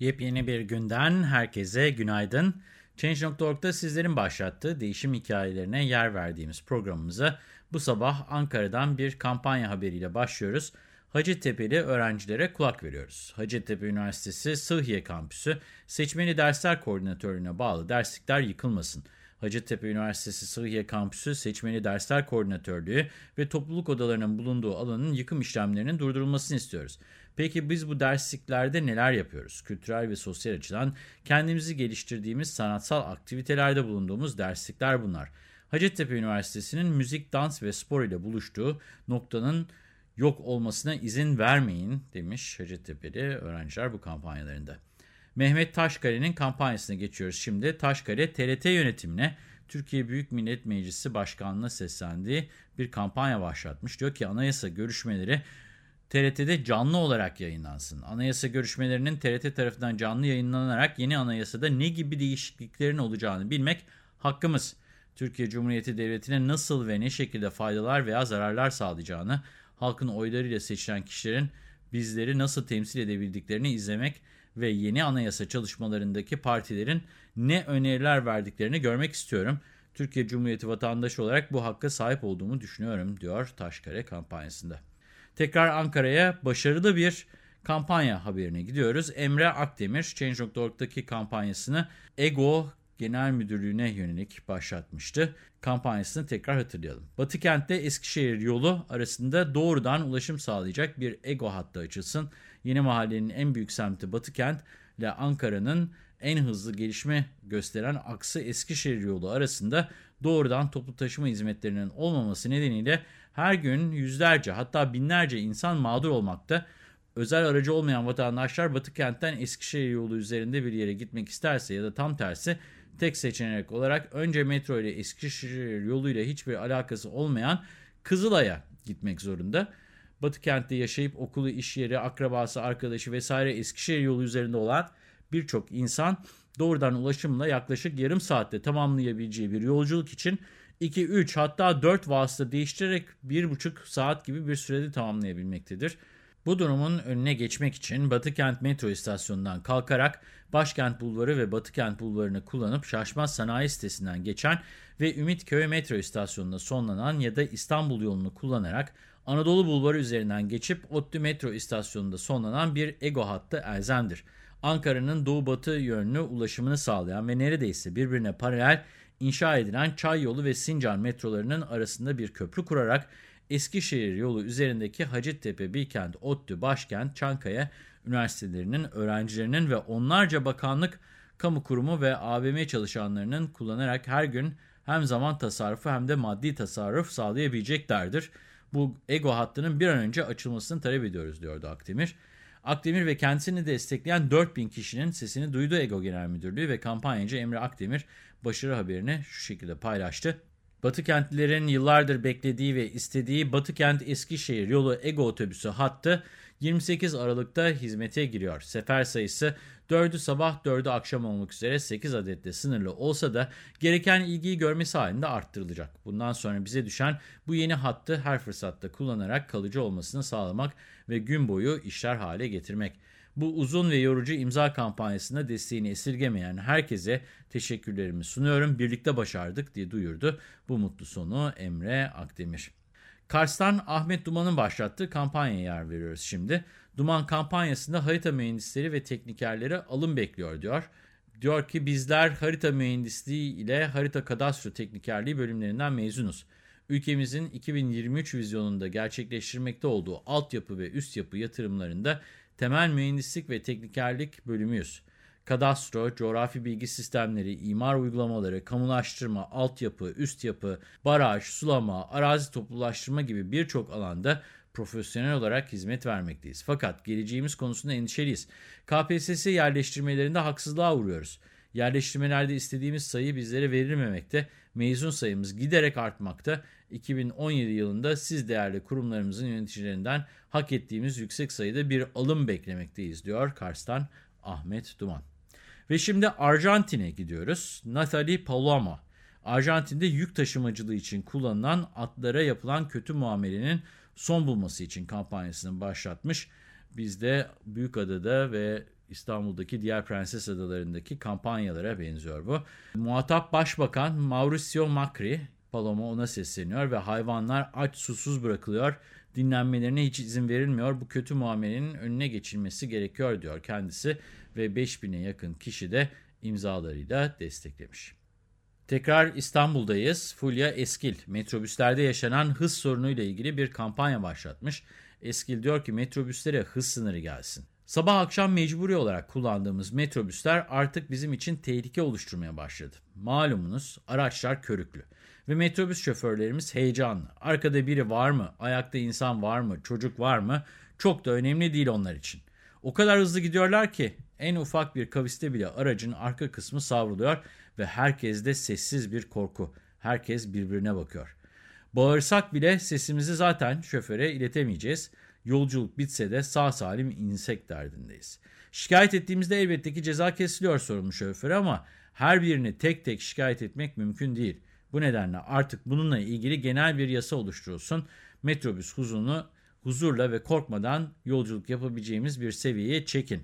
Yepyeni bir günden herkese günaydın. Change.org'da sizlerin başlattığı değişim hikayelerine yer verdiğimiz programımıza bu sabah Ankara'dan bir kampanya haberiyle başlıyoruz. Hacettepe'li öğrencilere kulak veriyoruz. Hacettepe Üniversitesi Sıhhiye Kampüsü Seçmeli Dersler Koordinatörlüğüne bağlı derslikler yıkılmasın. Hacettepe Üniversitesi Sıhhiye Kampüsü Seçmeli Dersler Koordinatörlüğü ve topluluk odalarının bulunduğu alanın yıkım işlemlerinin durdurulmasını istiyoruz. Peki biz bu dersliklerde neler yapıyoruz? Kültürel ve sosyal açıdan kendimizi geliştirdiğimiz sanatsal aktivitelerde bulunduğumuz derslikler bunlar. Hacettepe Üniversitesi'nin müzik, dans ve spor ile buluştuğu noktanın yok olmasına izin vermeyin demiş Hacettepe'li öğrenciler bu kampanyalarında. Mehmet Taşkale'nin kampanyasına geçiyoruz şimdi. Taşkale TRT yönetimine Türkiye Büyük Millet Meclisi Başkanlığı'na seslendiği bir kampanya başlatmış. Diyor ki anayasa görüşmeleri TRT'de canlı olarak yayınlansın. Anayasa görüşmelerinin TRT tarafından canlı yayınlanarak yeni anayasada ne gibi değişikliklerin olacağını bilmek hakkımız. Türkiye Cumhuriyeti Devleti'ne nasıl ve ne şekilde faydalar veya zararlar sağlayacağını, halkın oylarıyla seçilen kişilerin bizleri nasıl temsil edebildiklerini izlemek ve yeni anayasa çalışmalarındaki partilerin ne öneriler verdiklerini görmek istiyorum. Türkiye Cumhuriyeti vatandaşı olarak bu hakka sahip olduğumu düşünüyorum, diyor Taşkare kampanyasında. Tekrar Ankara'ya başarılı bir kampanya haberine gidiyoruz. Emre Akdemir, Change.org'daki kampanyasını EGO Genel Müdürlüğü'ne yönelik başlatmıştı. Kampanyasını tekrar hatırlayalım. Batı kentte Eskişehir yolu arasında doğrudan ulaşım sağlayacak bir EGO hattı açılsın. Yeni mahallenin en büyük semti Batı kent ile Ankara'nın en hızlı gelişme gösteren aksı Eskişehir yolu arasında doğrudan toplu taşıma hizmetlerinin olmaması nedeniyle her gün yüzlerce hatta binlerce insan mağdur olmakta. Özel aracı olmayan vatandaşlar Batı kentten Eskişehir yolu üzerinde bir yere gitmek isterse ya da tam tersi tek seçenek olarak önce metro ile Eskişehir yoluyla hiçbir alakası olmayan Kızılay'a gitmek zorunda. Batı kentte yaşayıp okulu, iş yeri, akrabası, arkadaşı vesaire Eskişehir yolu üzerinde olan birçok insan doğrudan ulaşımla yaklaşık yarım saatte tamamlayabileceği bir yolculuk için 2, 3 hatta 4 vasıta değiştirerek 1,5 saat gibi bir sürede tamamlayabilmektedir. Bu durumun önüne geçmek için Batıkent metro istasyonundan kalkarak Başkent Bulvarı ve Batıkent Bulvarı'nı kullanıp Şaşmaz Sanayi sitesinden geçen ve Ümitköy metro istasyonuna sonlanan ya da İstanbul yolunu kullanarak Anadolu Bulvarı üzerinden geçip ODTÜ metro istasyonunda sonlanan bir EGO hattı elzemdir. Ankara'nın doğu-batı yönlü ulaşımını sağlayan ve neredeyse birbirine paralel inşa edilen Çay Yolu ve Sincan metrolarının arasında bir köprü kurarak Eskişehir yolu üzerindeki Hacettepe, Bilkent, ODTÜ, Başkent, Çankaya üniversitelerinin öğrencilerinin ve onlarca bakanlık, kamu kurumu ve AVM çalışanlarının kullanarak her gün hem zaman tasarrufu hem de maddi tasarruf sağlayabileceklerdir. Bu EGO hattının bir an önce açılmasını talep ediyoruz diyordu Akdemir. Akdemir ve kendisini destekleyen 4000 kişinin sesini duydu EGO Genel Müdürlüğü ve kampanyacı Emre Akdemir başarı haberini şu şekilde paylaştı. Batı kentlilerin yıllardır beklediği ve istediği Batı kent Eskişehir yolu EGO otobüsü hattı 28 Aralık'ta hizmete giriyor. Sefer sayısı 4'ü sabah 4'ü akşam olmak üzere 8 adetle sınırlı olsa da gereken ilgiyi görmesi halinde arttırılacak. Bundan sonra bize düşen bu yeni hattı her fırsatta kullanarak kalıcı olmasını sağlamak ve gün boyu işler hale getirmek. Bu uzun ve yorucu imza kampanyasında desteğini esirgemeyen herkese teşekkürlerimi sunuyorum. Birlikte başardık diye duyurdu bu mutlu sonu Emre Akdemir. Kars'tan Ahmet Duman'ın başlattığı kampanyaya yer veriyoruz şimdi. Duman kampanyasında harita mühendisleri ve teknikerleri alım bekliyor diyor. Diyor ki bizler harita mühendisliği ile harita kadastro teknikerliği bölümlerinden mezunuz. Ülkemizin 2023 vizyonunda gerçekleştirmekte olduğu altyapı ve üst yapı yatırımlarında temel mühendislik ve teknikerlik bölümüyüz. Kadastro, coğrafi bilgi sistemleri, imar uygulamaları, kamulaştırma, altyapı, üst yapı, baraj, sulama, arazi toplulaştırma gibi birçok alanda profesyonel olarak hizmet vermekteyiz. Fakat geleceğimiz konusunda endişeliyiz. KPSS yerleştirmelerinde haksızlığa uğruyoruz. Yerleştirmelerde istediğimiz sayı bizlere verilmemekte, mezun sayımız giderek artmakta. 2017 yılında siz değerli kurumlarımızın yöneticilerinden hak ettiğimiz yüksek sayıda bir alım beklemekteyiz diyor Kars'tan Ahmet Duman. Ve şimdi Arjantin'e gidiyoruz. Natalie Paloma, Arjantin'de yük taşımacılığı için kullanılan atlara yapılan kötü muamelenin son bulması için kampanyasını başlatmış. Biz de Büyükada'da ve İstanbul'daki diğer prenses adalarındaki kampanyalara benziyor bu. Muhatap Başbakan Mauricio Macri, Paloma ona sesleniyor ve hayvanlar aç susuz bırakılıyor, dinlenmelerine hiç izin verilmiyor. Bu kötü muamelenin önüne geçilmesi gerekiyor diyor kendisi ve 5000'e yakın kişi de imzalarıyla desteklemiş. Tekrar İstanbul'dayız. Fulya Eskil, metrobüslerde yaşanan hız sorunuyla ilgili bir kampanya başlatmış. Eskil diyor ki metrobüslere hız sınırı gelsin. Sabah akşam mecburi olarak kullandığımız metrobüsler artık bizim için tehlike oluşturmaya başladı. Malumunuz araçlar körüklü ve metrobüs şoförlerimiz heyecanlı. Arkada biri var mı, ayakta insan var mı, çocuk var mı çok da önemli değil onlar için. O kadar hızlı gidiyorlar ki en ufak bir kaviste bile aracın arka kısmı savruluyor ve herkeste sessiz bir korku. Herkes birbirine bakıyor. Bağırsak bile sesimizi zaten şoföre iletemeyeceğiz. Yolculuk bitse de sağ salim insek derdindeyiz. Şikayet ettiğimizde elbette ki ceza kesiliyor sorumlu şoföre ama her birini tek tek şikayet etmek mümkün değil. Bu nedenle artık bununla ilgili genel bir yasa oluşturulsun. Metrobüs huzurunu huzurla ve korkmadan yolculuk yapabileceğimiz bir seviyeye çekin.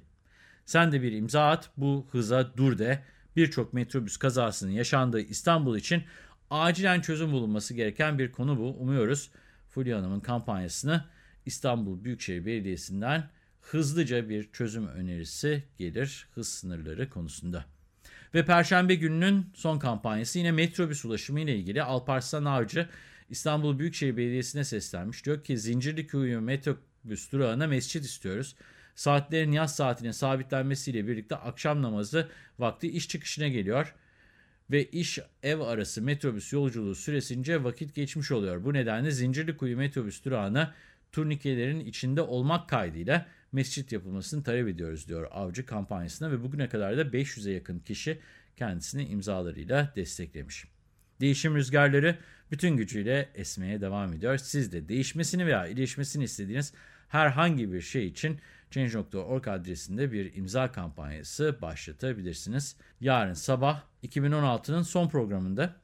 Sen de bir imza at, bu hıza dur de. Birçok metrobüs kazasının yaşandığı İstanbul için acilen çözüm bulunması gereken bir konu bu. Umuyoruz Fulya Hanım'ın kampanyasını İstanbul Büyükşehir Belediyesi'nden hızlıca bir çözüm önerisi gelir hız sınırları konusunda. Ve Perşembe gününün son kampanyası yine metrobüs ulaşımı ile ilgili Alparslan Avcı İstanbul Büyükşehir Belediyesi'ne seslenmiş. Diyor ki Zincirlikuyu metrobüs durağına mescit istiyoruz. Saatlerin yaz saatine sabitlenmesiyle birlikte akşam namazı vakti iş çıkışına geliyor ve iş ev arası metrobüs yolculuğu süresince vakit geçmiş oluyor. Bu nedenle Zincirlikuyu metrobüs durağına turnikelerin içinde olmak kaydıyla mescit yapılmasını talep ediyoruz diyor Avcı kampanyasına ve bugüne kadar da 500'e yakın kişi kendisini imzalarıyla desteklemiş. Değişim rüzgarları bütün gücüyle esmeye devam ediyor. Siz de değişmesini veya iyileşmesini istediğiniz herhangi bir şey için Change.org adresinde bir imza kampanyası başlatabilirsiniz. Yarın sabah 2016'nın son programında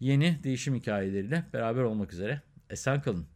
yeni değişim hikayeleriyle beraber olmak üzere. Esen kalın.